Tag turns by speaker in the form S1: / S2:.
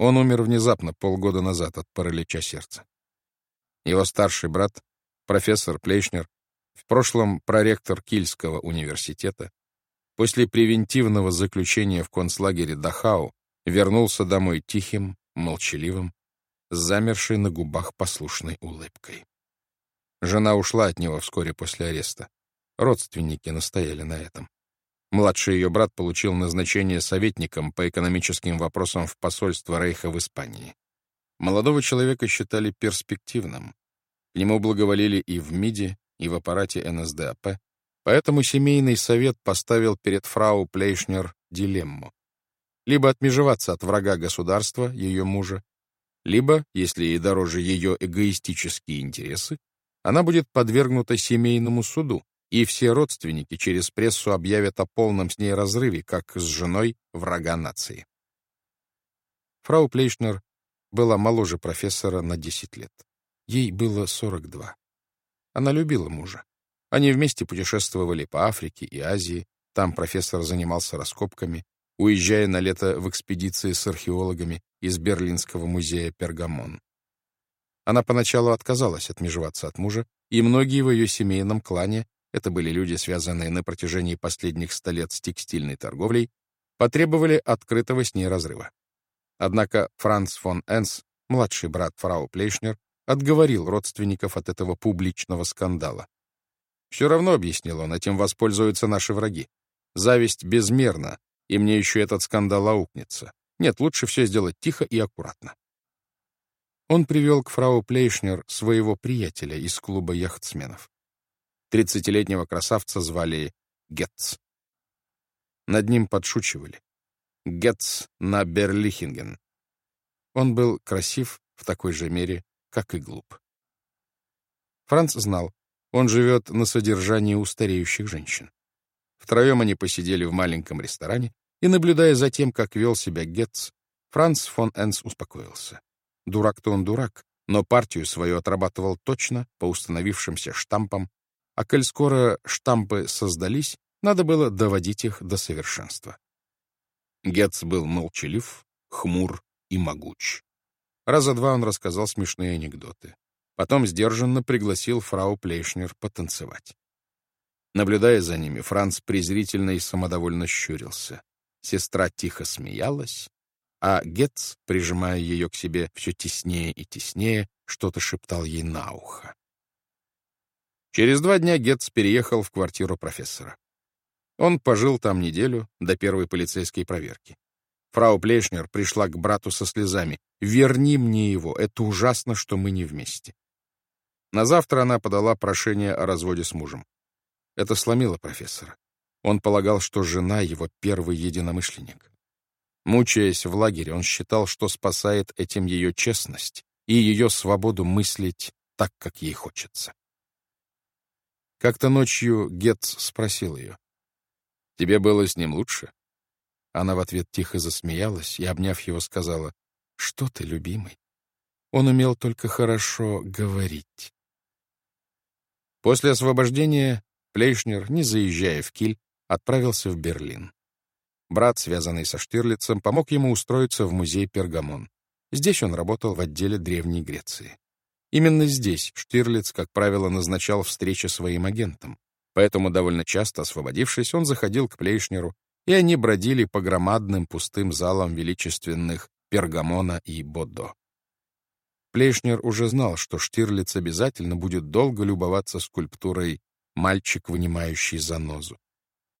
S1: Он умер внезапно, полгода назад, от паралича сердца. Его старший брат, профессор Плейшнер, в прошлом проректор Кильского университета, после превентивного заключения в концлагере Дахау вернулся домой тихим, молчаливым, с замершей на губах послушной улыбкой. Жена ушла от него вскоре после ареста. Родственники настояли на этом. Младший ее брат получил назначение советником по экономическим вопросам в посольство Рейха в Испании. Молодого человека считали перспективным. К нему благоволили и в МИДе, и в аппарате НСДАП, поэтому семейный совет поставил перед фрау Плейшнер дилемму. Либо отмежеваться от врага государства, ее мужа, либо, если ей дороже ее эгоистические интересы, она будет подвергнута семейному суду, и все родственники через прессу объявят о полном с ней разрыве, как с женой врага нации. Фрау Плейшнер была моложе профессора на 10 лет. Ей было 42. Она любила мужа. Они вместе путешествовали по Африке и Азии, там профессор занимался раскопками, уезжая на лето в экспедиции с археологами из Берлинского музея Пергамон. Она поначалу отказалась отмежеваться от мужа, и многие в ее семейном клане это были люди, связанные на протяжении последних ста лет с текстильной торговлей, потребовали открытого с ней разрыва. Однако Франц фон Энс, младший брат фрау Плейшнер, отговорил родственников от этого публичного скандала. «Все равно, — объяснил он, — этим воспользуются наши враги. Зависть безмерна, и мне еще этот скандал аукнется. Нет, лучше все сделать тихо и аккуратно». Он привел к фрау Плейшнер своего приятеля из клуба яхтсменов. Тридцатилетнего красавца звали Гетц. Над ним подшучивали. Гетц на Берлихинген. Он был красив в такой же мере, как и глуп. Франц знал, он живет на содержании у стареющих женщин. Втроем они посидели в маленьком ресторане, и, наблюдая за тем, как вел себя Гетц, Франц фон Энс успокоился. Дурак-то он дурак, но партию свою отрабатывал точно по установившимся штампам а коль скоро штампы создались, надо было доводить их до совершенства. Гетц был молчалив, хмур и могуч. Раза два он рассказал смешные анекдоты. Потом сдержанно пригласил фрау Плейшнер потанцевать. Наблюдая за ними, Франц презрительно и самодовольно щурился. Сестра тихо смеялась, а Гетц, прижимая ее к себе все теснее и теснее, что-то шептал ей на ухо. Через два дня Гетц переехал в квартиру профессора. Он пожил там неделю до первой полицейской проверки. Фрау Плешнер пришла к брату со слезами. «Верни мне его, это ужасно, что мы не вместе». На завтра она подала прошение о разводе с мужем. Это сломило профессора. Он полагал, что жена его первый единомышленник. Мучаясь в лагере, он считал, что спасает этим ее честность и ее свободу мыслить так, как ей хочется. Как-то ночью Гетц спросил ее. «Тебе было с ним лучше?» Она в ответ тихо засмеялась и, обняв его, сказала, «Что ты, любимый? Он умел только хорошо говорить». После освобождения Плейшнер, не заезжая в Киль, отправился в Берлин. Брат, связанный со Штирлицем, помог ему устроиться в музей Пергамон. Здесь он работал в отделе Древней Греции. Именно здесь Штирлиц, как правило, назначал встречи своим агентам. Поэтому, довольно часто освободившись, он заходил к Плейшнеру, и они бродили по громадным пустым залам величественных Пергамона и Бодо. Плейшнер уже знал, что Штирлиц обязательно будет долго любоваться скульптурой «Мальчик, вынимающий занозу».